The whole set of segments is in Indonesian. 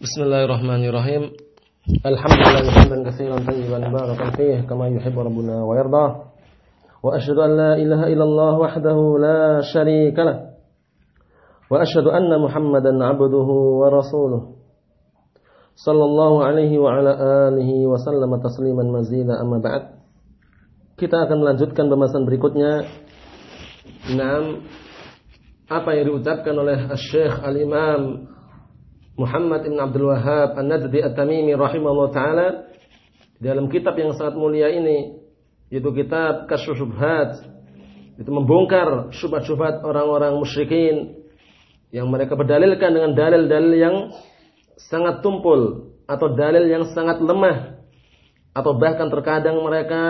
Bismillahirrahmanirrahim. Alhamdulillah hamdan katsiran tayyiban barakan fihi kama yuhibbu rabbuna wa yarda. Wa asyhadu an la ilaha illallah wahdahu la syarika lah. Wa asyhadu anna Muhammadan 'abduhu wa rasuluh. Sallallahu alaihi wa ala alihi wa sallama tasliman mazida amma ba'd. Kita akan melanjutkan pembahasan berikutnya. Naam apa yang diucapkan oleh Syekh Al-Imam Muhammad Ibn Abdul Wahab An-Najdi At-Tamimi rahimahullah taala. Dalam kitab yang sangat mulia ini yaitu kitab Kasyf Syubhat itu membongkar syubhat-syubhat orang-orang musyrikin yang mereka berdalilkan dengan dalil-dalil yang sangat tumpul atau dalil yang sangat lemah atau bahkan terkadang mereka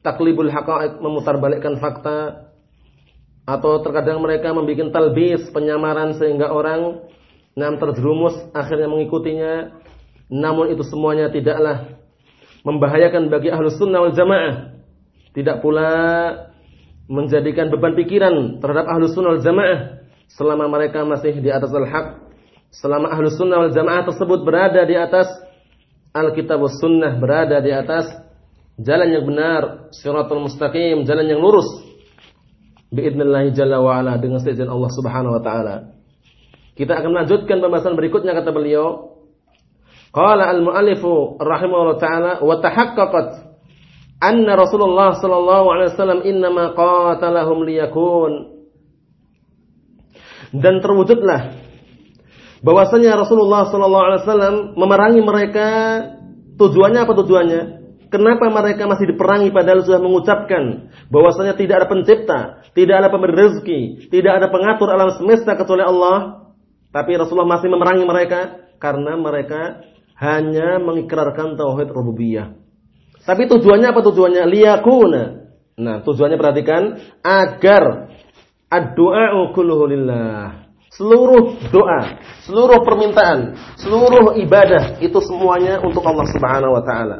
taklibul haqa'iq memutarbalikkan fakta atau terkadang mereka membuat talbis penyamaran sehingga orang Nam terjerumus akhirnya mengikutinya. Namun itu semuanya tidaklah membahayakan bagi ahlus sunnah wal jamaah. Tidak pula menjadikan beban pikiran terhadap ahlus sunnah wal jamaah. Selama mereka masih di atas al-haq. Selama ahlus sunnah wal jamaah tersebut berada di atas Alkitab sunnah. Berada di atas jalan yang benar. Siratul mustaqim. Jalan yang lurus. Biidnillahi jalla wa'ala. Dengan seizin Allah subhanahu wa ta'ala. Kita akan melanjutkan pembahasan berikutnya kata beliau. Qala al-muallifu rahimahullah taala wa tahaqqaqat anna Rasulullah sallallahu alaihi wasallam innama qatalahum liyakun dan terwujudlah bahwasanya Rasulullah sallallahu alaihi wasallam memerangi mereka tujuannya apa tujuannya? Kenapa mereka masih diperangi padahal sudah mengucapkan bahwasanya tidak ada pencipta, tidak ada pemberi rezeki, tidak ada pengatur alam semesta kecuali Allah? Tapi Rasulullah masih memerangi mereka karena mereka hanya mengikrarkan tauhid rububiyah. Tapi tujuannya apa tujuannya? Liyakuna. Nah, tujuannya perhatikan agar ad-du'a kulluhu lillah. Seluruh doa, seluruh permintaan, seluruh ibadah itu semuanya untuk Allah Subhanahu wa taala.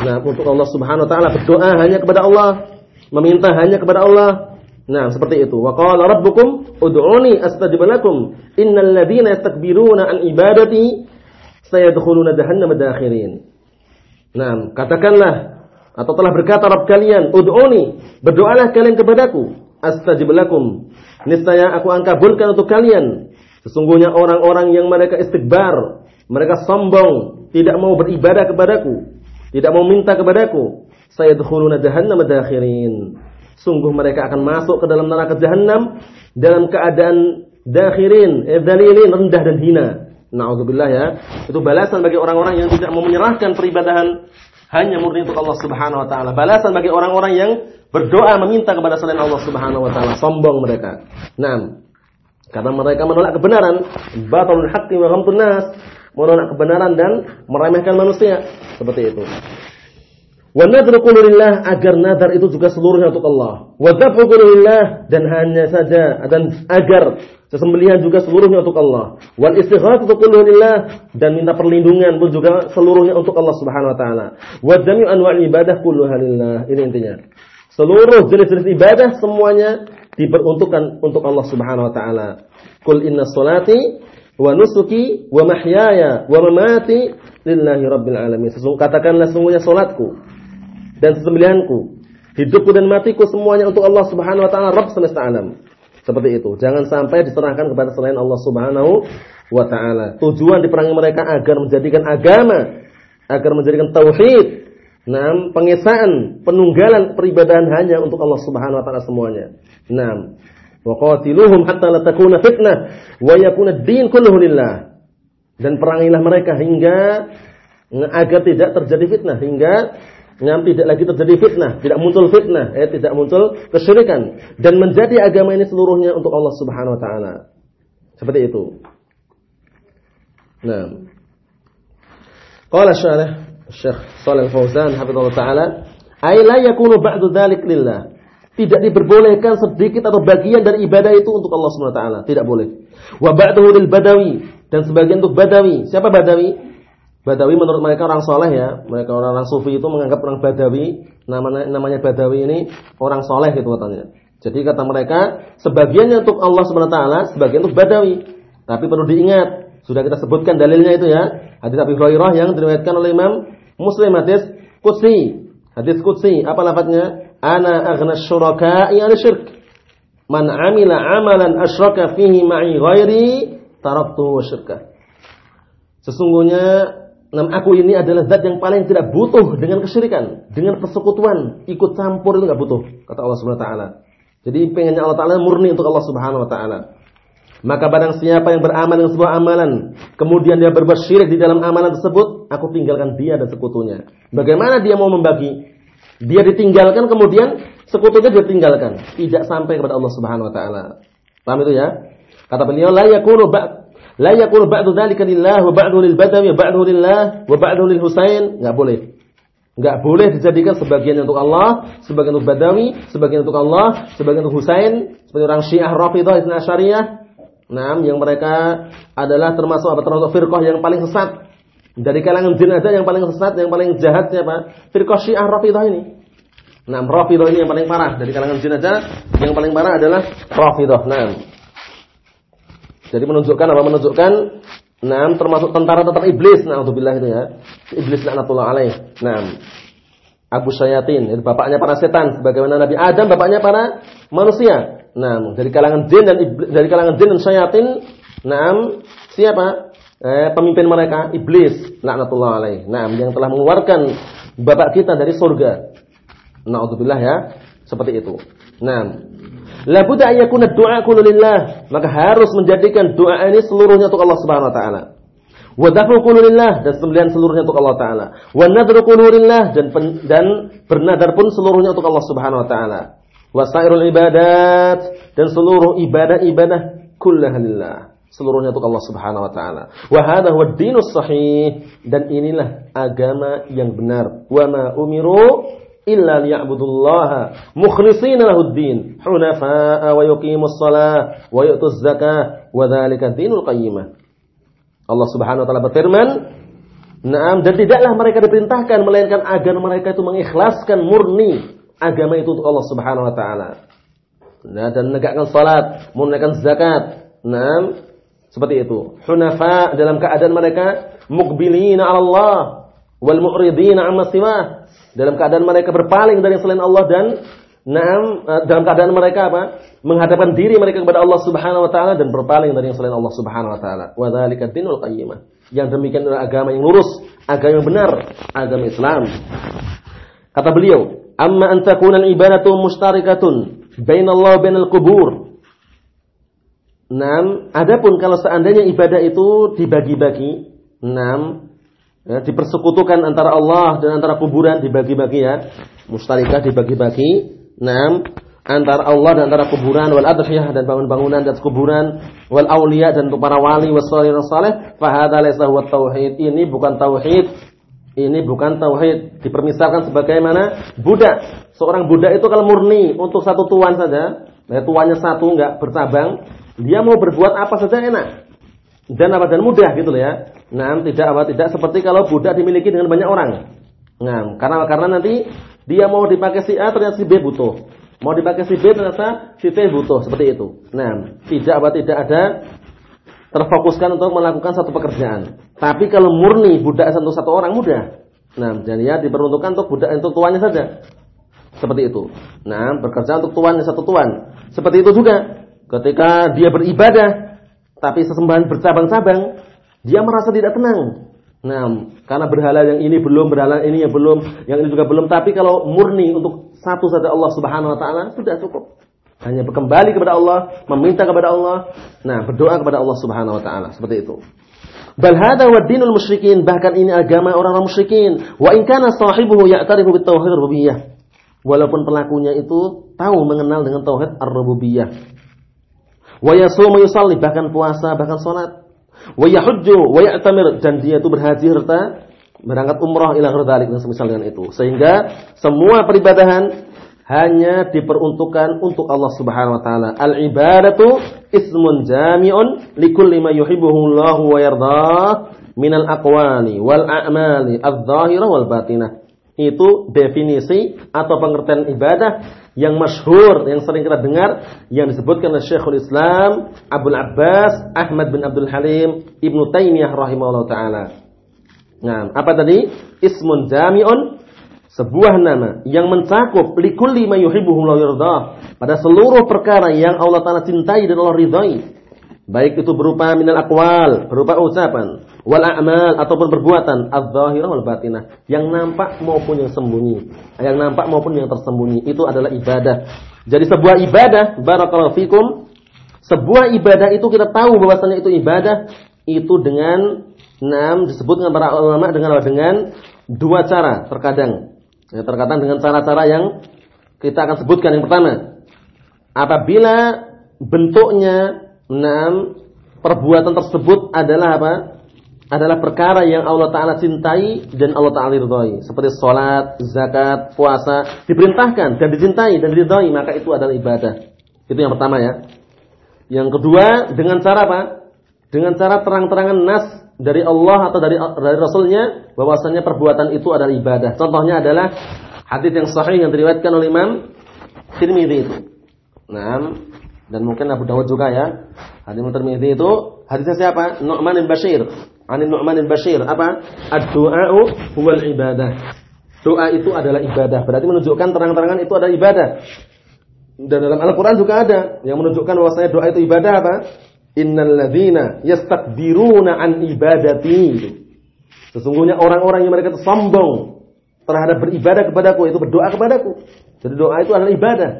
Nah, untuk Allah Subhanahu wa taala berdoa hanya kepada Allah, meminta hanya kepada Allah, Nah, seperti itu. Wa qala rabbukum ud'uni astajib lakum. Innal ladzina yastakbiruna an ibadati sayadkhuluna jahannam dakhirin. Nah, katakanlah atau telah berkata Rabb kalian, ud'uni, berdoalah kalian kepadaku, astajib lakum. Niscaya aku akan kabulkan untuk kalian. Sesungguhnya orang-orang yang mereka istikbar, mereka sombong, tidak mau beribadah kepadaku, tidak mau minta kepadaku, sayadkhuluna jahannam dakhirin sungguh mereka akan masuk ke dalam neraka jahanam dalam keadaan dakhirin, eh, dalilin, rendah dan hina. Nauzubillah ya. Itu balasan bagi orang-orang yang tidak mau menyerahkan peribadahan hanya murni untuk Allah Subhanahu wa taala. Balasan bagi orang-orang yang berdoa meminta kepada selain Allah Subhanahu wa taala, sombong mereka. Nah, karena mereka menolak kebenaran, batalul haqqi wa ghamtun nas, menolak kebenaran dan meremehkan manusia. Seperti itu. Wa agar nadar itu juga seluruhnya untuk Allah. Wa dan hanya saja dan agar sesembelihan juga seluruhnya untuk Allah. Wal lillah dan minta perlindungan pun juga seluruhnya untuk Allah Subhanahu wa taala. Wa jami'u ibadah kulluha. Ini intinya. Seluruh jenis-jenis ibadah semuanya diperuntukkan untuk Allah Subhanahu wa taala. Qul inna salati wa nusuki wa mahyaya wa mamati lillahi rabbil alamin. Katakanlah sesungguhnya salatku dan sesembelihanku. Hidupku dan matiku semuanya untuk Allah Subhanahu wa taala Rabb semesta alam. Seperti itu. Jangan sampai diserahkan kepada selain Allah Subhanahu wa taala. Tujuan diperangi mereka agar menjadikan agama, agar menjadikan tauhid, Nah, pengesaan, penunggalan peribadahan hanya untuk Allah Subhanahu wa taala semuanya. Naam. Wa qatiluhum hatta la takuna fitnah wa yakuna ad-din kulluhu lillah. Dan perangilah mereka hingga agar tidak terjadi fitnah hingga Ngam tidak lagi terjadi fitnah, tidak muncul fitnah, eh, tidak muncul kesyirikan dan menjadi agama ini seluruhnya untuk Allah Subhanahu wa taala. Seperti itu. Nah. Qala syarih Syekh Shalih Fauzan hafizallahu taala, "Ai la yakunu ba'du dzalik lillah." Tidak diperbolehkan sedikit atau bagian dari ibadah itu untuk Allah Subhanahu wa taala, tidak boleh. Wa ba'dahu lil badawi dan sebagian untuk badawi. Siapa badawi? Badawi menurut mereka orang soleh ya. Mereka orang-orang sufi itu menganggap orang Badawi namanya namanya Badawi ini orang soleh gitu katanya. Jadi kata mereka sebagiannya untuk Allah swt, sebagian untuk Badawi. Tapi perlu diingat Sudah kita sebutkan dalilnya itu ya. Hadis Abi Hurairah yang diriwayatkan oleh Imam Muslim hadis qudsi. Hadis qudsi, apa lafadznya? Ana aghna syuraka'i 'ala syirk. Man 'amila 'amalan asyraka fihi ma'i ghairi taraktu wa syirkah. Sesungguhnya Nam aku ini adalah zat yang paling tidak butuh dengan kesyirikan, dengan persekutuan, ikut campur itu nggak butuh, kata Allah Subhanahu wa taala. Jadi pengennya Allah taala murni untuk Allah Subhanahu wa taala. Maka barang siapa yang beramal dengan sebuah amalan, kemudian dia berbuat syirik di dalam amalan tersebut, aku tinggalkan dia dan sekutunya. Bagaimana dia mau membagi? Dia ditinggalkan kemudian sekutunya dia tinggalkan, tidak sampai kepada Allah Subhanahu wa taala. Paham itu ya? Kata beliau, la yakunu la yakunu ba'du dzalika lillah wa ba'du lil badawi wa ba'du lillah wa ba'du lil Husain, enggak boleh. Enggak boleh dijadikan sebagian untuk Allah, sebagian untuk Badawi, sebagian untuk Allah, sebagian untuk Husain, sebagai orang Syiah Rafidhah Ibn Asyariyah, Nah, yang mereka adalah termasuk apa termasuk firqah yang paling sesat. Dari kalangan jin ada yang paling sesat, yang paling jahat siapa? Firqah Syiah Rafidhah ini. Nah, Rafidhah ini yang paling parah. Dari kalangan jin ada yang paling parah adalah Rafidhah. Nah. Jadi menunjukkan apa? Menunjukkan Nah, termasuk tentara-tentara iblis. Nah, untuk bilang itu ya. Iblis laknatullah alaih. Nah, Abu Syayatin, itu bapaknya para setan. Sebagaimana Nabi Adam, bapaknya para manusia. Nah, dari kalangan jin dan dari kalangan jin dan syaitan, nah, siapa? Eh, pemimpin mereka iblis, laknatullah alaih. Nah, yang telah mengeluarkan bapak kita dari surga. Nauzubillah ya, seperti itu. Nah, la budda du'a kullu lillah. Maka harus menjadikan doa ini seluruhnya untuk Allah Subhanahu wa taala. Wa dafu kullu lillah dan sembelihan seluruhnya untuk Allah taala. Wa nadru kullu lillah dan dan bernadar pun seluruhnya untuk Allah Subhanahu wa taala wasairul ibadat dan seluruh ibadah-ibadah kullaha lillah. Seluruhnya untuk Allah Subhanahu wa taala. Wa hadha huwa dinus sahih dan inilah agama yang benar. Wa ma umiru illa liya'budullaha mukhlishina lahud-din, hunafa'a wa yuqimus shalah wa yu'tuz zakah wa dzalika dinul qayyimah. Allah Subhanahu wa taala berfirman, Naam dan tidaklah mereka diperintahkan melainkan agar mereka itu mengikhlaskan murni agama itu untuk Allah Subhanahu wa taala. Nah, dan menegakkan salat, menunaikan zakat. Nah, seperti itu. Hunafa dalam keadaan mereka mukbilina Allah wal mu'ridina 'amma siwa. Dalam keadaan mereka berpaling dari selain Allah dan Nah, dalam keadaan mereka apa? Menghadapkan diri mereka kepada Allah Subhanahu wa taala dan berpaling dari selain Allah Subhanahu wa taala. Wa dzalika dinul qayyimah. Yang demikian adalah agama yang lurus, agama yang benar, agama Islam. Kata beliau, amma an takuna al-ibadatu mushtarikatun bainallah bainal qubur. Nam, adapun kalau seandainya ibadah itu dibagi-bagi, enam, ya, dipersekutukan antara Allah dan antara kuburan dibagi-bagi ya, mustarikah dibagi-bagi, enam, antara Allah dan antara kuburan wal adhiyah dan bangun-bangunan dan kuburan wal auliya dan untuk para wali wasalih saleh fa hadza laysa huwa tauhid. Ini bukan tauhid. Ini bukan tauhid, dipermisalkan sebagaimana budak. Seorang budak itu kalau murni untuk satu tuan saja, nah tuannya satu enggak bercabang, dia mau berbuat apa saja enak. Dan apa dan mudah gitu loh ya. Nah, tidak apa tidak seperti kalau budak dimiliki dengan banyak orang. Nah, karena karena nanti dia mau dipakai si A ternyata si B butuh. Mau dipakai si B ternyata si T butuh seperti itu. Nah, tidak apa tidak ada terfokuskan untuk melakukan satu pekerjaan. Tapi kalau murni budak satu satu orang mudah. Nah, jadi ya diperuntukkan untuk budak untuk tuannya saja. Seperti itu. Nah, bekerja untuk tuannya satu tuan. Seperti itu juga. Ketika dia beribadah, tapi sesembahan bercabang-cabang, dia merasa tidak tenang. Nah, karena berhala yang ini belum, berhala ini yang belum, yang ini juga belum. Tapi kalau murni untuk satu saja Allah Subhanahu Wa Taala sudah cukup. Hanya kembali kepada Allah, meminta kepada Allah, nah berdoa kepada Allah Subhanahu wa taala, seperti itu. Bal hadha wa dinul musyrikin, bahkan ini agama orang-orang musyrikin. Wa in kana sahibuhu ya'tarifu bit tauhid rububiyah. Walaupun pelakunya itu tahu mengenal dengan tauhid ar-rububiyah. Wa yasumu yusalli, bahkan puasa, bahkan salat. Wa yahujju wa ya'tamir dan dia itu berhaji serta berangkat umrah ila dzalik dan semisal dengan itu. Sehingga semua peribadahan hanya diperuntukkan untuk Allah Subhanahu wa taala. Al ibadatu ismun jami'un likulli ma yuhibbuhu Allah wa yardah minal aqwali wal a'mali adh-dhahirah wal batinah. Itu definisi atau pengertian ibadah yang masyhur, yang sering kita dengar yang disebutkan oleh Syekhul Islam Abdul Abbas Ahmad bin Abdul Halim Ibnu Taimiyah rahimahullah taala. Nah, apa tadi? Ismun jami'un sebuah nama yang mencakup likulli ma yuhibbuhu pada seluruh perkara yang Allah taala cintai dan Allah ridhai Baik itu berupa minal akwal, berupa ucapan, wal a'mal ataupun perbuatan, adz-dzahirah wal batinah, yang nampak maupun yang sembunyi. Yang nampak maupun yang tersembunyi itu adalah ibadah. Jadi sebuah ibadah, barakallahu fikum, sebuah ibadah itu kita tahu bahwasanya itu ibadah itu dengan enam disebut dengan para ulama dengan dengan dua cara terkadang. Ya, terkadang dengan cara-cara yang kita akan sebutkan yang pertama. Apabila bentuknya Enam, perbuatan tersebut adalah apa? Adalah perkara yang Allah Ta'ala cintai dan Allah Ta'ala ridhoi. Seperti sholat, zakat, puasa. Diperintahkan dan dicintai dan diridhoi. Maka itu adalah ibadah. Itu yang pertama ya. Yang kedua, dengan cara apa? Dengan cara terang-terangan nas dari Allah atau dari dari Rasulnya bahwasanya perbuatan itu adalah ibadah. Contohnya adalah hadis yang sahih yang diriwayatkan oleh Imam Tirmidzi itu. Nah, dan mungkin Abu Dawud juga ya. Hadis Tirmizi itu hadisnya siapa? Nu'man bin Bashir. Ani Nu'man bin Bashir apa? Ad-du'a'u huwal ibadah. Doa itu adalah ibadah. Berarti menunjukkan terang-terangan itu adalah ibadah. Dan dalam Al-Qur'an juga ada yang menunjukkan bahwasanya doa itu ibadah apa? Innal ladzina yastakbiruna an ibadati. Sesungguhnya orang-orang yang mereka itu sombong terhadap beribadah kepadaku itu berdoa kepadaku. Jadi doa itu adalah ibadah.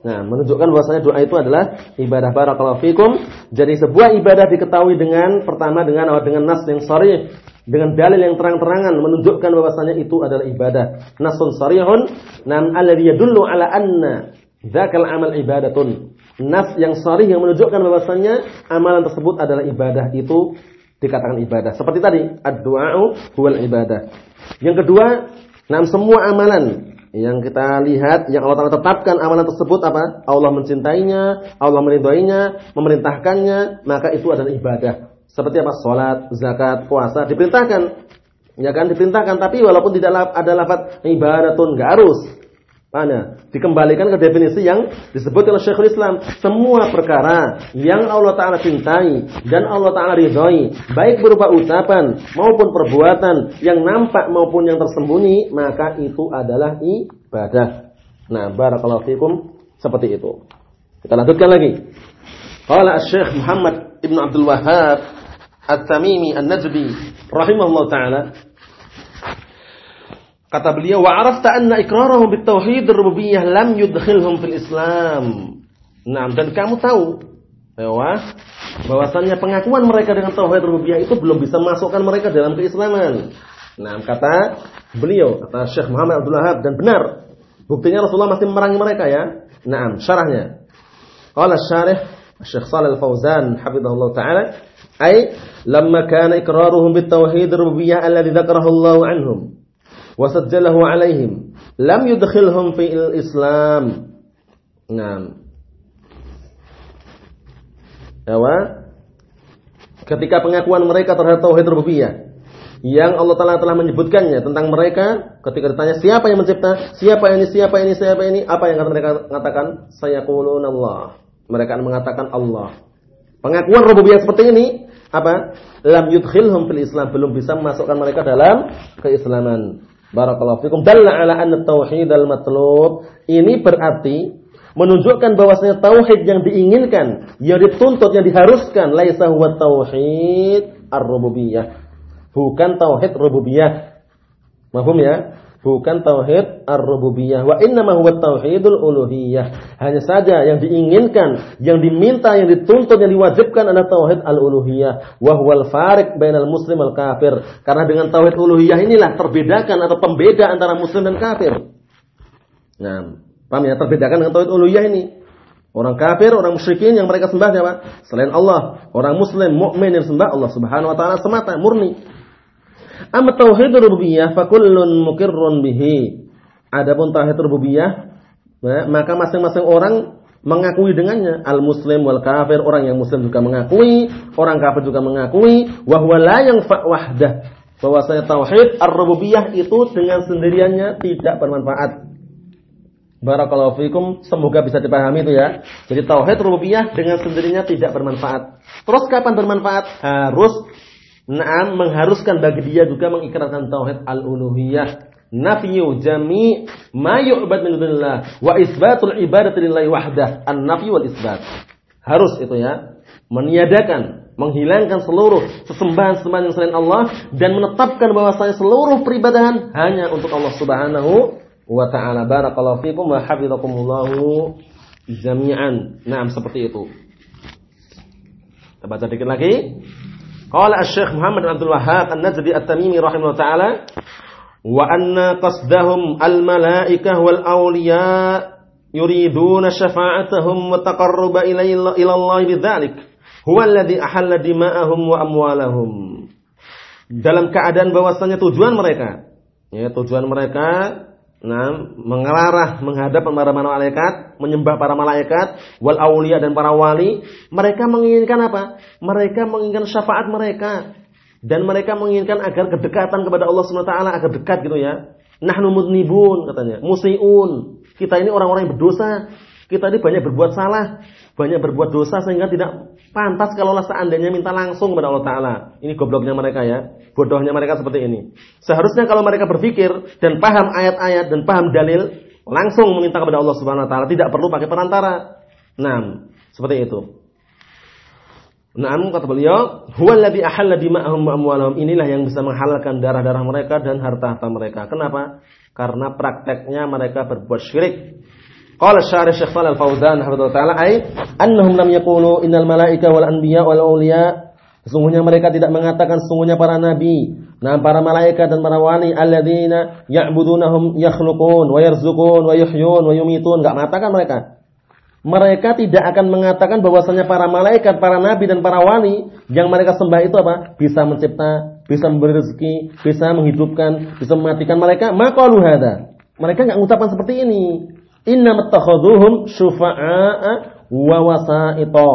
Nah, menunjukkan bahwasanya doa itu adalah ibadah barakallahu fikum. Jadi sebuah ibadah diketahui dengan pertama dengan dengan nas yang sharih, dengan dalil yang terang-terangan menunjukkan bahwasanya itu adalah ibadah. Nasun sharihun nam alladhi yadullu ala anna dzakal amal ibadatun. Nas yang sharih yang menunjukkan bahwasanya amalan tersebut adalah ibadah itu dikatakan ibadah. Seperti tadi, ad-du'a'u huwal ibadah. Yang kedua, nam semua amalan yang kita lihat yang Allah Taala tetapkan amalan tersebut apa? Allah mencintainya, Allah meridhoinya, memerintahkannya, maka itu adalah ibadah. Seperti apa? Salat, zakat, puasa diperintahkan. Ya kan diperintahkan, tapi walaupun tidak ada lafaz ibadatun enggak harus. Mana? Dikembalikan ke definisi yang disebut oleh Syekhul Islam. Semua perkara yang Allah Ta'ala cintai dan Allah Ta'ala ridhoi. Baik berupa ucapan maupun perbuatan yang nampak maupun yang tersembunyi. Maka itu adalah ibadah. Nah, barakallahu fikum seperti itu. Kita lanjutkan lagi. Qala Syekh Muhammad Ibn Abdul Wahhab At-Tamimi An-Najdi rahimahullah taala Kata beliau, "Wa arafta anna iqrarahum bitauhid rububiyyah lam yudkhilhum fil Islam." Nah, dan kamu tahu bahwa bahwasannya pengakuan mereka dengan tauhid rububiyah itu belum bisa masukkan mereka dalam keislaman. Nah, kata beliau, kata Syekh Muhammad Abdul Wahab dan benar. Buktinya Rasulullah masih memerangi mereka ya. Nah, syarahnya. Qala syarih Syekh Shalal Fauzan hafizahullah taala, "Ai lamma kana iqraruhum bitauhid rububiyyah alladhi dzakarahu Allah anhum." Wasajjalahu alaihim lam yudkhilhum fil Islam. Nah. Apa? Ketika pengakuan mereka terhadap tauhid rububiyah yang Allah Taala telah menyebutkannya tentang mereka ketika ditanya siapa yang mencipta, siapa ini, siapa ini, siapa ini, apa yang mereka mengatakan? Saya Allah. Mereka akan mengatakan Allah. Pengakuan rububiyah seperti ini apa? Lam yudkhilhum fil Islam belum bisa memasukkan mereka dalam keislaman. Barakallahu fikum. Dalla ala anna tauhid al-matlub. Ini berarti menunjukkan bahwasanya tauhid yang diinginkan, yang dituntut, yang diharuskan laisa huwa tauhid ar-rububiyah. Bukan tauhid rububiyah. Mahum ya? Bukan tauhid ar-rububiyah. Wa innama huwa tauhidul uluhiyah. Hanya saja yang diinginkan yang diminta yang dituntut yang diwajibkan adalah tauhid al-uluhiyah. Wa huwal farik bainal muslim wal kafir. Karena dengan tauhid uluhiyah inilah terbedakan atau pembeda antara muslim dan kafir. Nah paham ya? Terbedakan dengan tauhid uluhiyah ini. Orang kafir, orang musyrikin yang mereka sembah siapa? Selain Allah. Orang muslim, mukmin yang sembah Allah Subhanahu wa taala semata, murni. Amma tauhid rububiyah fakullun mukirrun bihi. Adapun tauhid rububiyah ya, maka masing-masing orang mengakui dengannya. Al-muslim wal kafir, orang yang muslim juga mengakui, orang kafir juga mengakui wa huwa la yanfa wahdah. bahwasanya tauhid ar-rububiyah itu dengan sendiriannya tidak bermanfaat. Barakallahu fikum, semoga bisa dipahami itu ya. Jadi tauhid rububiyah dengan sendirinya tidak bermanfaat. Terus kapan bermanfaat? Harus Naam mengharuskan bagi dia juga mengikrarkan tauhid al-uluhiyah. Nafiyu jami ma yu'bad min dunillah wa isbatul ibadati lillahi wahdah. An-nafyu wal isbat. Harus itu ya. Meniadakan, menghilangkan seluruh sesembahan-sembahan yang selain Allah dan menetapkan bahwasanya seluruh peribadahan hanya untuk Allah Subhanahu wa taala. Barakallahu fikum wa hafizakumullahu jami'an. Nah, seperti itu. Kita baca dikit lagi. Qala Asy-Syaikh Muhammad bin Abdul Wahhab An-Najdi At-Tamimi rahimahullah taala wa anna qasdahum al-malaikah wal awliya yuriduna syafa'atahum wa taqarruba ila Allah bidzalik. Huwa alladhi ahalla dima'ahum wa amwalahum. Dalam keadaan bahwasanya tujuan mereka ya tujuan mereka Nah, mengarah menghadap para malaikat, menyembah para malaikat, wal aulia dan para wali, mereka menginginkan apa? Mereka menginginkan syafaat mereka dan mereka menginginkan agar kedekatan kepada Allah Subhanahu wa taala agar dekat gitu ya. Nahnu mudnibun katanya, musiun. Kita ini orang-orang yang berdosa. Kita ini banyak berbuat salah, banyak berbuat dosa sehingga tidak pantas kalau seandainya minta langsung kepada Allah Taala. Ini gobloknya mereka ya, bodohnya mereka seperti ini. Seharusnya kalau mereka berpikir dan paham ayat-ayat dan paham dalil, langsung meminta kepada Allah Subhanahu Wa Taala, tidak perlu pakai perantara. Nah, seperti itu. Naam kata beliau, huwallazi ahalla dima'ahum wa amwalahum. Inilah yang bisa menghalalkan darah-darah mereka dan harta-harta mereka. Kenapa? Karena prakteknya mereka berbuat syirik Qala syarih Syekh Shalal Fauzan hafizallahu taala ai annahum lam yaqulu innal malaika wal anbiya wal auliya Sesungguhnya mereka tidak mengatakan sesungguhnya para nabi, nah para malaikat dan para wali alladzina ya'budunahum yakhluqun wa yarzuqun wa yuhyun wa yumitun, enggak mengatakan mereka. Mereka tidak akan mengatakan bahwasanya para malaikat, para nabi dan para wali yang mereka sembah itu apa? Bisa mencipta, bisa memberi rezeki, bisa menghidupkan, bisa mematikan mereka. Maqalu hada. Mereka enggak mengucapkan seperti ini. Inna mattakhaduhum syufa'a wa wasaito.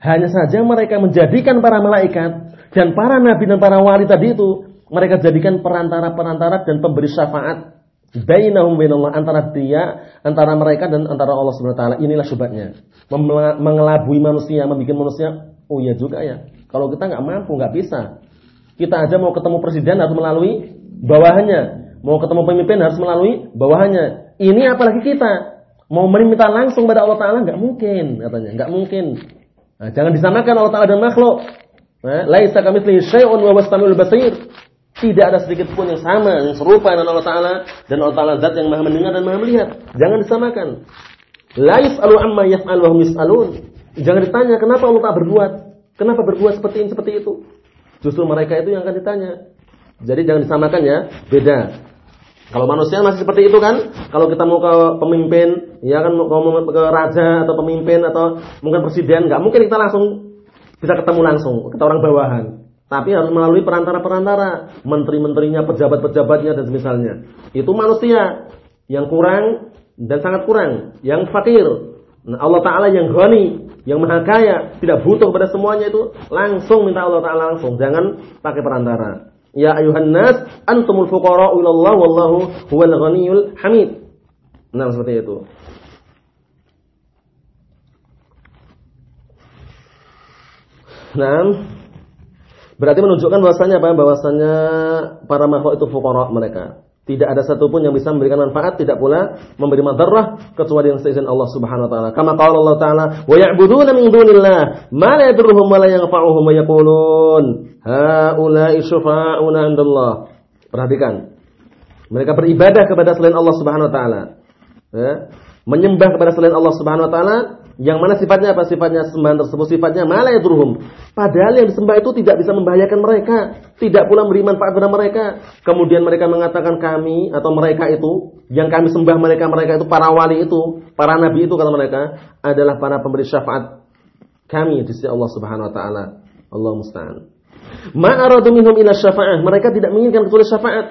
Hanya saja mereka menjadikan para malaikat dan para nabi dan para wali tadi itu mereka jadikan perantara-perantara dan pemberi syafaat bainahum bainallah antara dia antara mereka dan antara Allah Subhanahu. Inilah syubhatnya. Mengelabui manusia, membuat manusia oh iya juga ya. Kalau kita nggak mampu, nggak bisa. Kita aja mau ketemu presiden harus melalui bawahannya. Mau ketemu pemimpin harus melalui bawahannya. Ini apalagi kita mau meminta langsung pada Allah Taala nggak mungkin katanya, nggak mungkin. Nah, jangan disamakan Allah Taala dan makhluk. Nah, laisa wastamil basir. Tidak ada sedikit pun yang sama, yang serupa dengan Allah Taala dan Allah Taala zat yang Maha mendengar dan Maha melihat. Jangan disamakan. La yas'alu amma yaf'al wa yas'alun. Jangan ditanya kenapa Allah tak berbuat, kenapa berbuat seperti ini seperti itu. Justru mereka itu yang akan ditanya. Jadi jangan disamakan ya, beda. Kalau manusia masih seperti itu kan, kalau kita mau ke pemimpin, ya kan mau ke raja atau pemimpin atau mungkin presiden, nggak mungkin kita langsung bisa ketemu langsung, kita orang bawahan. Tapi harus melalui perantara-perantara, menteri-menterinya, pejabat-pejabatnya dan semisalnya. Itu manusia yang kurang dan sangat kurang, yang fakir. Nah, Allah Taala yang ghani, yang maha kaya, tidak butuh pada semuanya itu, langsung minta Allah Taala langsung, jangan pakai perantara. Ya ayuhan nas, antumul fuqara ila Allah wallahu huwal ghaniyul hamid. Nah, seperti itu. Nah, berarti menunjukkan bahwasanya apa? Bahwasanya para makhluk itu fuqara mereka. Tidak ada satupun yang bisa memberikan manfaat, tidak pula memberi madarrah kecuali yang seizin Allah Subhanahu wa taala. Kama qala Allah taala, "Wa ya'buduna min dunillah ma la yadurruhum wa la yanfa'uhum wa yaqulun haula'i syufa'una 'indallah." Perhatikan. Mereka beribadah kepada selain Allah Subhanahu wa taala. Ya. Menyembah kepada selain Allah Subhanahu wa taala yang mana sifatnya apa? Sifatnya sembahan tersebut sifatnya malah yadurhum. Padahal yang disembah itu tidak bisa membahayakan mereka, tidak pula memberi manfaat kepada mereka. Kemudian mereka mengatakan kami atau mereka itu, yang kami sembah mereka mereka itu para wali itu, para nabi itu kata mereka adalah para pemberi syafaat kami di sisi Allah Subhanahu wa taala. Allah musta'an. Ma aradu minhum ila syafa'ah. Mereka tidak menginginkan kecuali syafaat.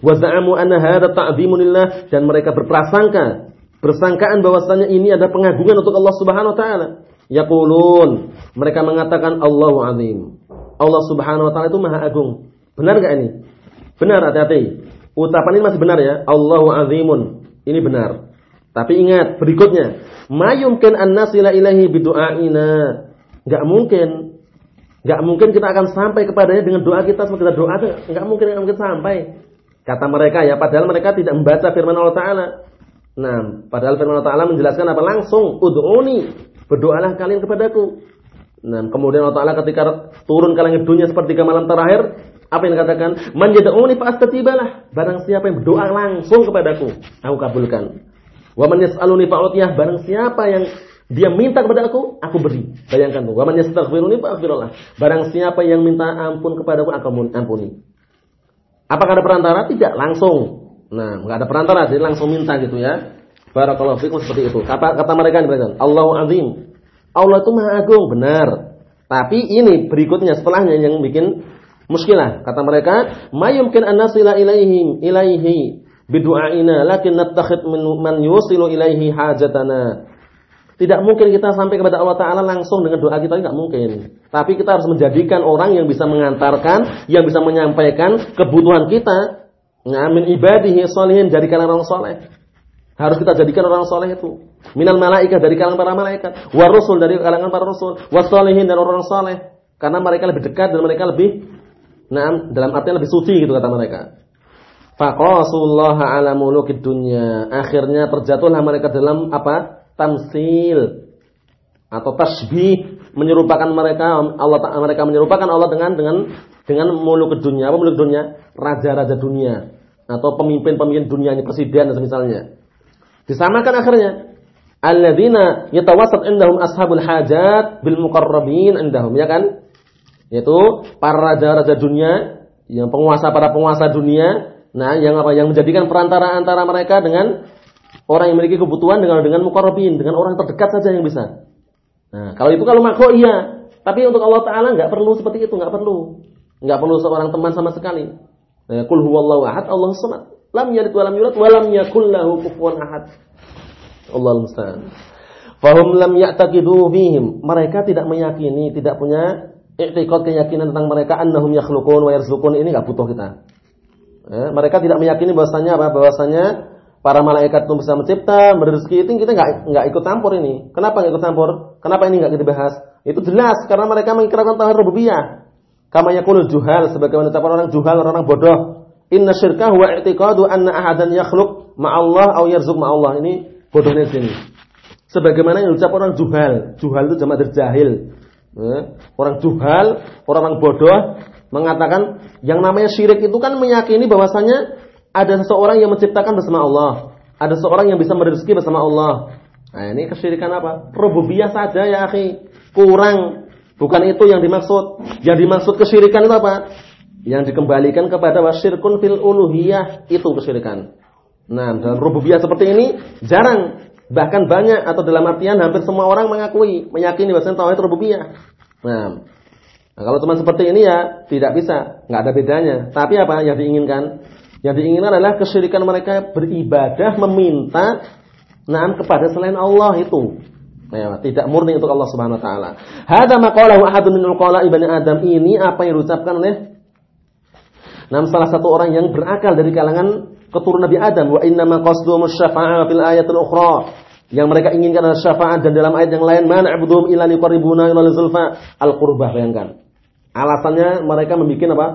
Wa za'amu anna hadha ta'dhimun dan mereka berprasangka Bersangkaan bahwasanya ini ada pengagungan untuk Allah Subhanahu wa taala. Yaqulun, mereka mengatakan Allahu azim. Allah Subhanahu wa taala itu Maha Agung. Benar enggak ini? Benar, hati-hati. Ucapan ini masih benar ya. Allahu azimun. Ini benar. Tapi ingat berikutnya, mayumkin an nasila ilahi bidu'aina. Enggak mungkin. Enggak mungkin kita akan sampai kepadanya dengan doa kita sebagai doa enggak mungkin enggak mungkin sampai. Kata mereka ya, padahal mereka tidak membaca firman Allah taala. Nah, padahal firman Allah taala menjelaskan apa langsung ud'uni, berdoalah kalian kepadaku. Nah, kemudian Allah Ta'ala ketika turun ke langit dunia seperti ke malam terakhir, apa yang dikatakan? Man yad'uni fa astajibalah. Barang siapa yang berdoa langsung kepadaku, aku kabulkan. Wa man yas'aluni fa Barang siapa yang dia minta kepada aku, aku beri. Bayangkan tuh. Wa man yastaghfiruni fa Barang siapa yang minta ampun kepadaku, aku ampuni. Apakah ada perantara? Tidak, langsung. Nah, enggak ada perantara, jadi langsung minta gitu ya. Barakallahu fikum seperti itu. Kata kata mereka Allahu azim. Allah itu maha agung, benar. Tapi ini berikutnya setelahnya yang bikin muskilah. Kata mereka, "Mayumkin an nasila ilaihim ilaihi bidu'aina lakin nattakhid min man yusilu ilaihi hajatana." Tidak mungkin kita sampai kepada Allah Ta'ala langsung dengan doa kita, tidak mungkin. Tapi kita harus menjadikan orang yang bisa mengantarkan, yang bisa menyampaikan kebutuhan kita. Ngamin ibadihi solihin dari kalangan orang soleh. Harus kita jadikan orang soleh itu. Minal malaikat dari kalangan para malaikat. Warusul dari kalangan para rasul. Wasolihin dan orang soleh. Karena mereka lebih dekat dan mereka lebih nah, dalam artian lebih suci gitu kata mereka. Faqasullah ala mulukid dunya. Akhirnya terjatuhlah mereka dalam apa? Tamsil atau tasbih menyerupakan mereka Allah mereka menyerupakan Allah dengan dengan dengan muluk dunia apa muluk dunia raja-raja dunia atau pemimpin-pemimpin dunia ini presiden dan semisalnya Disamakan akhirnya. Alladzina yatawassat indahum ashabul hajat bil muqarrabin indahum, ya kan? Yaitu para raja-raja dunia, yang penguasa para penguasa dunia, nah yang apa? Yang menjadikan perantara antara mereka dengan orang yang memiliki kebutuhan dengan dengan muqarrabin, dengan orang terdekat saja yang bisa. Nah, kalau itu kalau makhluk iya, tapi untuk Allah taala nggak perlu seperti itu, nggak perlu. nggak perlu seorang teman sama sekali. Nah, kul huwallahu ahad, Allahu samad. Lam yalid wa lam yulad wa lam yakul lahu kufuwan ahad. Allah musta'an. Fahum lam ya'taqidu fihim. Mereka tidak meyakini, tidak punya i'tiqad keyakinan tentang mereka annahum yakhluqun wa yarzuqun. Ini enggak butuh kita. Ya, mereka tidak meyakini bahwasanya apa? Bahwasanya para malaikat itu bisa mencipta, memberi rezeki itu kita enggak enggak ikut campur ini. Kenapa enggak ikut campur? Kenapa ini enggak kita bahas? Itu jelas karena mereka mengikirkan tauhid rububiyah. Kama yakulul juhal sebagaimana ucapan orang juhal, orang bodoh. Inna syirka huwa i'tiqadu anna ahadan yakhluq ma'allah aw yarzuq ma'allah. Ini bodohnya sini. Sebagaimana yang ucap orang juhal. Juhal itu jamak dari jahil. Eh, orang juhal, orang-orang bodoh mengatakan yang namanya syirik itu kan meyakini bahwasanya ada seseorang yang menciptakan bersama Allah. Ada seseorang yang bisa memberi rezeki bersama Allah. Nah, ini kesyirikan apa? Rububiyah saja ya, akhi. Kurang. Bukan itu yang dimaksud. Yang dimaksud kesyirikan itu apa? yang dikembalikan kepada wasyirkun fil uluhiyah itu kesyirikan. Nah, dalam rububiyah seperti ini jarang, bahkan banyak atau dalam artian hampir semua orang mengakui, meyakini bahwa tauhid rububiyah. Nah, nah, kalau cuma seperti ini ya tidak bisa, nggak ada bedanya. Tapi apa yang diinginkan? Yang diinginkan adalah kesyirikan mereka beribadah meminta nah kepada selain Allah itu. Nah, tidak murni untuk Allah Subhanahu wa taala. Hada maqalahu ahadun min uqala ibni Adam. Ini apa yang diucapkan oleh Nah, salah satu orang yang berakal dari kalangan keturunan Nabi Adam wa inna ma qasduhum syafa'ah fil ayatil ukhra. Yang mereka inginkan adalah syafaat dan dalam ayat yang lain mana abuduhum illa liqarribuna ila zulfa al-qurbah bayangkan. Alasannya mereka membuat apa?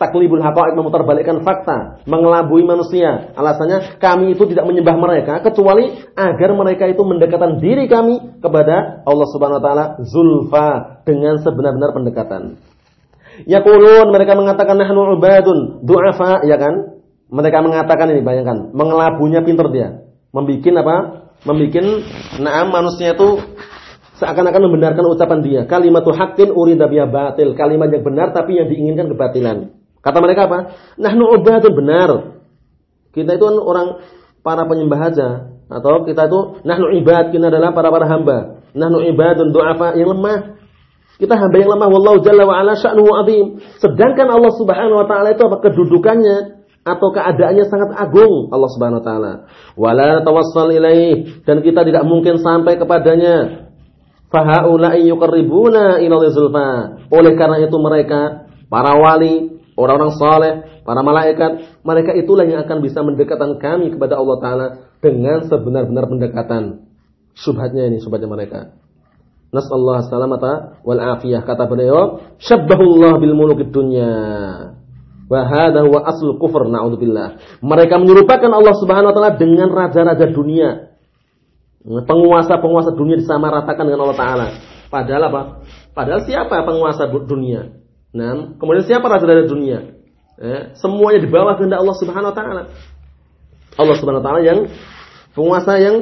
Taklibul haqa'iq memutarbalikkan fakta, mengelabui manusia. Alasannya kami itu tidak menyembah mereka kecuali agar mereka itu mendekatan diri kami kepada Allah Subhanahu wa taala zulfa dengan sebenar-benar pendekatan. Yaqulun mereka mengatakan nahnu ubadun du'afa ya kan? Mereka mengatakan ini bayangkan, mengelabunya pintar dia. Membikin apa? Membikin na'am manusia itu seakan-akan membenarkan ucapan dia. Kalimatu haqqin urida biha batil. Kalimat yang benar tapi yang diinginkan kebatilan. Kata mereka apa? Nahnu ubadun benar. Kita itu kan orang para penyembah aja atau kita itu nahnu ibad kita adalah para para hamba. Nahnu ibadun du'afa yang lemah. Kita hamba yang lemah wallahu jalla wa ala sya'nuhu azim. Sedangkan Allah Subhanahu wa taala itu apa kedudukannya atau keadaannya sangat agung Allah Subhanahu wa taala. Wala tawassal ilaih dan kita tidak mungkin sampai kepadanya. Fahaulai yuqarribuna ila zulfa. Oleh karena itu mereka para wali, orang-orang saleh, para malaikat, mereka itulah yang akan bisa mendekatkan kami kepada Allah taala dengan sebenar-benar pendekatan. Subhatnya ini, subhatnya mereka. Nasallahu salamata wal afiyah kata beliau, syabbahullah bil mulukid dunya. Wa hadha huwa asl kufur naudzubillah. Mereka menyerupakan Allah Subhanahu wa taala dengan raja-raja dunia. Penguasa-penguasa dunia disamaratakan dengan Allah taala. Padahal apa? Padahal siapa penguasa dunia? Nah, kemudian siapa raja-raja dunia? Eh, semuanya di bawah kehendak Allah Subhanahu wa taala. Allah Subhanahu wa taala yang penguasa yang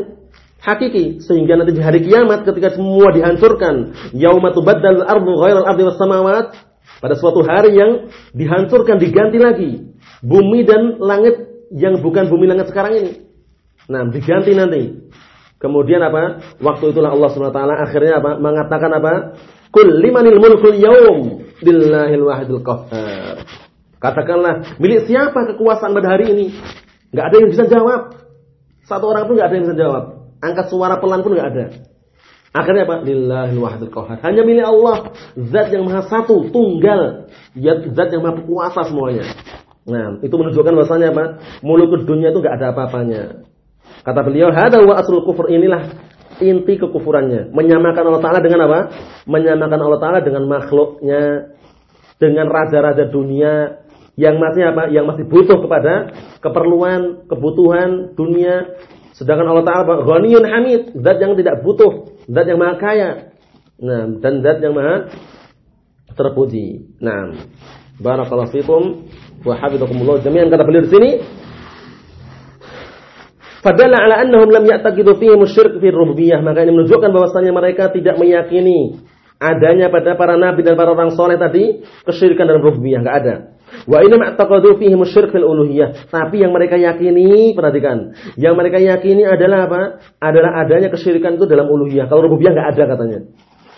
hakiki sehingga nanti di hari kiamat ketika semua dihancurkan yauma tubaddal ardu ghairal ardi was samawat pada suatu hari yang dihancurkan diganti lagi bumi dan langit yang bukan bumi langit sekarang ini. Nah diganti nanti. Kemudian apa? Waktu itulah Allah Subhanahu wa taala akhirnya apa? Mengatakan apa? Kul limanil mulkul yaum lillahil wahidul qahhar katakanlah milik siapa kekuasaan pada hari ini enggak ada yang bisa jawab satu orang pun enggak ada yang bisa jawab Angkat suara pelan pun nggak ada. Akhirnya apa? Lillahi wahidul qahar. Hanya milik Allah, zat yang maha satu, tunggal, ya zat yang maha kuasa semuanya. Nah, itu menunjukkan bahasanya apa? Mulut dunia itu nggak ada apa-apanya. Kata beliau, "Hada wa asrul kufur." Inilah inti kekufurannya. Menyamakan Allah Taala dengan apa? Menyamakan Allah Taala dengan makhluknya, dengan raja-raja dunia yang masih apa? Yang masih butuh kepada keperluan, kebutuhan dunia Sedangkan Allah Ta'ala ghaniyun hamid, zat yang tidak butuh, zat yang maha kaya. Nah, dan zat yang maha terpuji. Nah, barakallahu fikum wa hafizakumullah jami'an kata beliau di sini. Fadalla ala annahum lam ya'taqidu fihi musyrik fi rububiyyah. Maka ini menunjukkan bahwasanya mereka tidak meyakini adanya pada para nabi dan para orang soleh tadi kesyirikan dalam rububiyah, enggak ada. Wa inna ma'taqadu fihi musyrik fil uluhiyah. Tapi yang mereka yakini, perhatikan, yang mereka yakini adalah apa? Adalah adanya kesyirikan itu dalam uluhiyah. Kalau rububiyah enggak ada katanya.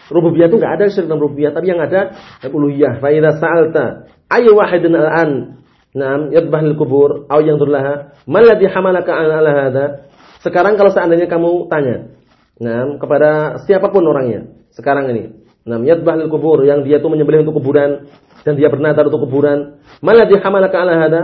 Rububiyah itu enggak ada syirik dalam rububiyah, tapi yang ada uluhiyah. Fa idza sa'alta ayu wahidin al-an Naam, yadbah lil kubur aw yang durlaha, mal ladzi hamalaka ala hadza? Sekarang kalau seandainya kamu tanya, nah, kepada siapa pun orangnya sekarang ini, nah, yadbah lil kubur yang dia itu menyembelih untuk kuburan, dan dia bernadar untuk kuburan. Malah dihamalaka ala hada?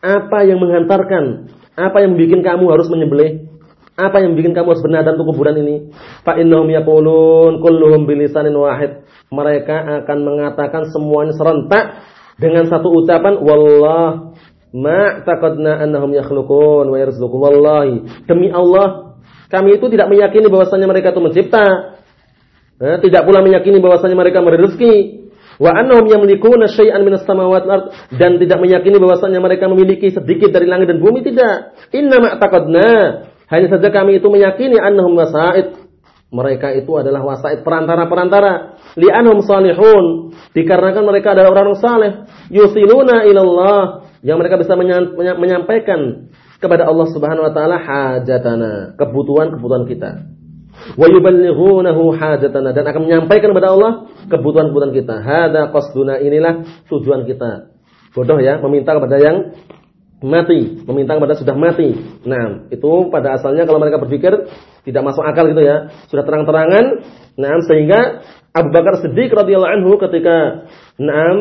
Apa yang menghantarkan? Apa yang bikin kamu harus menyembelih? Apa yang bikin kamu harus bernadar untuk kuburan ini? Fa innahum yaqulun kulluhum bilisanin wahid. Mereka akan mengatakan semuanya serentak dengan satu ucapan wallah ma taqadna annahum yakhluqun wa yarzuqun wallahi demi Allah kami itu tidak meyakini bahwasanya mereka itu mencipta eh, tidak pula meyakini bahwasanya mereka memberi rezeki Wa annahum yamlikuna syai'an minas samawati wal dan tidak meyakini bahwasanya mereka memiliki sedikit dari langit dan bumi tidak. Inna ma'taqadna. Hanya saja kami itu meyakini annahum wasaid. Mereka itu adalah wasaid perantara-perantara. Li'anhum salihun. Dikarenakan mereka adalah orang-orang saleh. Yusiluna ilallah. Yang mereka bisa menyampaikan kepada Allah Subhanahu wa taala hajatana, kebutuhan-kebutuhan kita wa yuballighunahu hajatana dan akan menyampaikan kepada Allah kebutuhan-kebutuhan kita. Hada qasduna inilah tujuan kita. Bodoh ya, meminta kepada yang mati, meminta kepada sudah mati. Nah, itu pada asalnya kalau mereka berpikir tidak masuk akal gitu ya. Sudah terang-terangan, nah sehingga Abu Bakar Siddiq radhiyallahu anhu ketika nah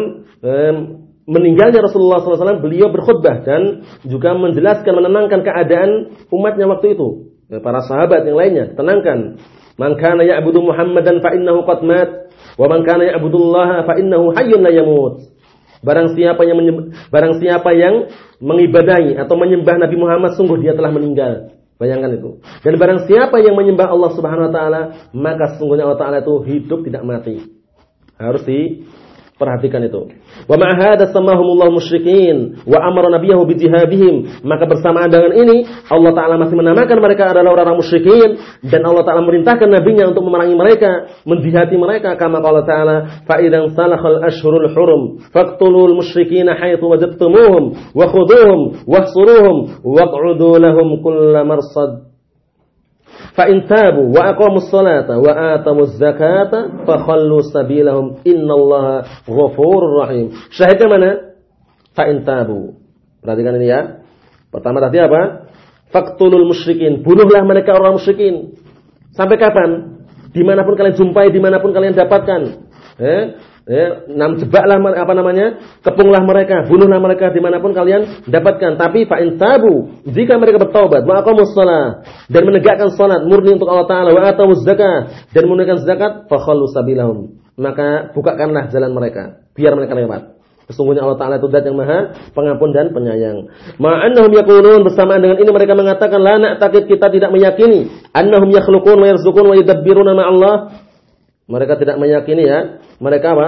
meninggalnya Rasulullah SAW, beliau berkhutbah dan juga menjelaskan, menenangkan keadaan umatnya waktu itu. Ya, para sahabat yang lainnya, tenangkan. Man kana ya'budu Muhammadan fa innahu qad mat wa man kana ya'budullaha fa innahu hayyun la yamut. Barang siapa yang barang siapa yang mengibadahi atau menyembah Nabi Muhammad sungguh dia telah meninggal. Bayangkan itu. Dan barang siapa yang menyembah Allah Subhanahu wa taala, maka sungguhnya Allah taala itu hidup tidak mati. Harus di Perhatikan itu. Wa ma'hada samahumullah musyrikin wa amara nabiyahu bijihadihim. Maka bersamaan dengan ini Allah taala masih menamakan mereka adalah orang-orang musyrikin dan Allah taala merintahkan nabinya untuk memerangi mereka, menjihati mereka kama qala taala fa idzan salakhal ashhurul hurum faqtulul musyrikin haitsu wajadtumuhum wa khuduhum wahsuruhum waq'udu lahum kull marsad fa in tabu wa aqamus salata wa atamuz zakata fa khallu sabilahum innallaha ghafurur rahim. Syahidnya mana? Fa in tabu. Perhatikan ini ya. Pertama tadi apa? Faktulul musyrikin. Bunuhlah mereka orang musyrikin. Sampai kapan? Di mana pun kalian jumpai, di mana pun kalian dapatkan. Eh? Ya, jebaklah apa namanya? Kepunglah mereka, bunuhlah mereka di mana pun kalian dapatkan. Tapi fa tabu, jika mereka bertaubat, wa aqamus dan menegakkan salat murni untuk Allah taala wa atawuz zakah dan menunaikan zakat, fa sabilahum. Maka bukakanlah jalan mereka, biar mereka lewat. Sesungguhnya Allah Ta'ala itu dat yang maha pengampun dan penyayang. Ma'annahum yakulun bersamaan dengan ini mereka mengatakan la na'taqid kita tidak meyakini annahum yakhluqun wa yarzuqun wa yudabbiruna ma'allah. Mereka tidak meyakini ya. Mereka apa?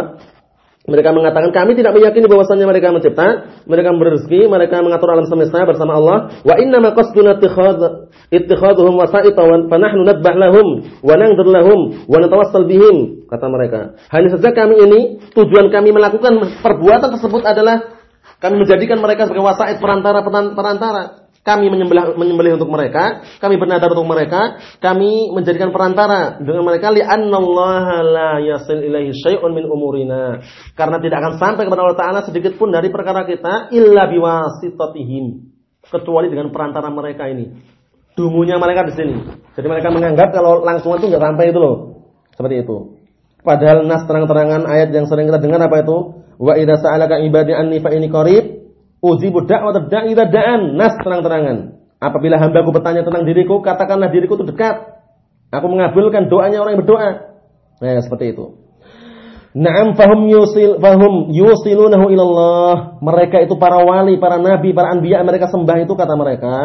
Mereka mengatakan kami tidak meyakini bahwasannya mereka mencipta, mereka memberi rezeki, mereka mengatur alam semesta bersama Allah. Wa inna ma qasduna ittikhadhuhum wasa'ita fa nahnu nadbah lahum wa nangdir lahum wa natawassal bihim kata mereka. Hanya saja kami ini tujuan kami melakukan perbuatan tersebut adalah kami menjadikan mereka sebagai wasa'id perantara perantara kami menyembelih, menyembelih untuk mereka, kami bernadar untuk mereka, kami menjadikan perantara dengan mereka li'annallaha la yasil ilaihi syai'un min umurina. Karena tidak akan sampai kepada Allah Ta'ala sedikit pun dari perkara kita illa biwasitatihim. Kecuali dengan perantara mereka ini. Dungunya mereka di sini. Jadi mereka menganggap kalau langsung itu nggak sampai itu loh. Seperti itu. Padahal nas terang-terangan ayat yang sering kita dengar apa itu? Wa idza sa'alaka ibadi anni fa inni qarib Ujibu da'wat da'i da'an. Nas terang-terangan. Apabila hambaku bertanya tentang diriku, katakanlah diriku itu dekat. Aku mengabulkan doanya orang yang berdoa. Nah, seperti itu. Naam fahum yusil fahum yusilunahu ilallah. Mereka itu para wali, para nabi, para anbiya mereka sembah itu kata mereka,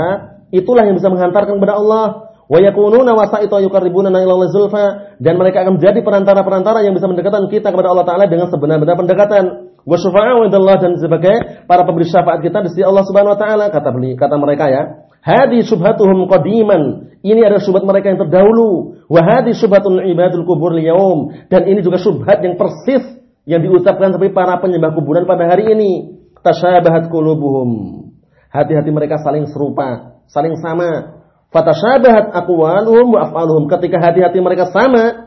itulah yang bisa menghantarkan kepada Allah. Wa yakununa wasa'ita yuqarribuna ila Allah zulfa dan mereka akan menjadi perantara-perantara yang bisa mendekatkan kita kepada Allah taala dengan sebenar-benar pendekatan wa syufa'u dan sebagai para pemberi syafaat kita di sisi Allah Subhanahu wa taala kata beli kata mereka ya. Hadi subhatuhum qadiman. Ini adalah subhat mereka yang terdahulu. Wa hadi subhatun ibadul kubur liyaum dan ini juga subhat yang persis yang diucapkan seperti para penyembah kuburan pada hari ini. Tasyabahat qulubuhum. Hati-hati mereka saling serupa saling sama. Fatasyabahat aqwaluhum wa af'aluhum. Ketika hati-hati mereka sama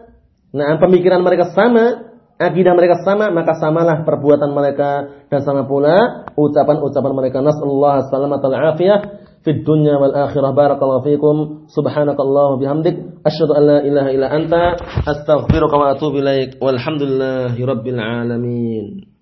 nah pemikiran mereka sama akidah mereka sama, maka samalah perbuatan mereka dan sama pula ucapan-ucapan mereka. Nasallahu salamatal afiyah fid dunya wal akhirah. Barakallahu fikum. Subhanakallah bihamdik asyhadu an la ilaha illa anta astaghfiruka wa atubu ilaik. Walhamdulillahirabbil alamin.